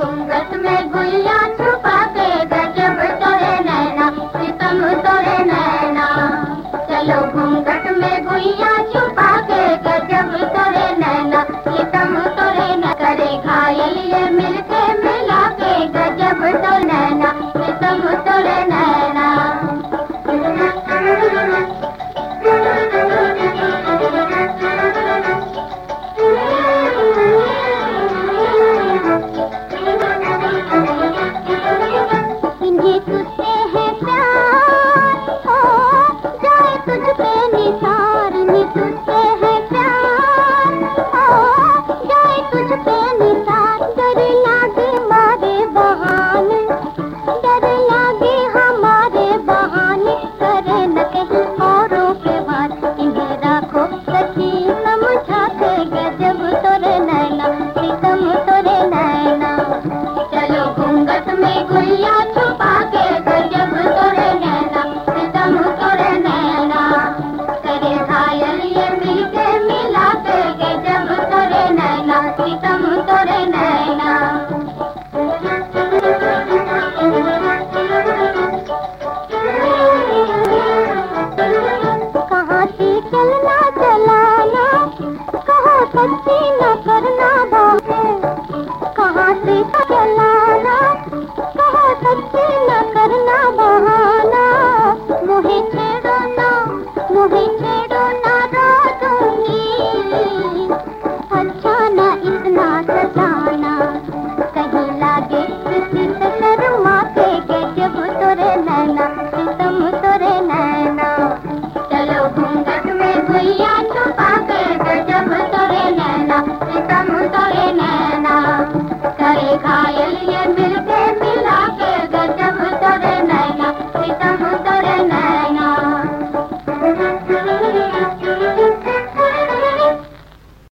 không Thank you. सबसे न करना बात है कहाँ से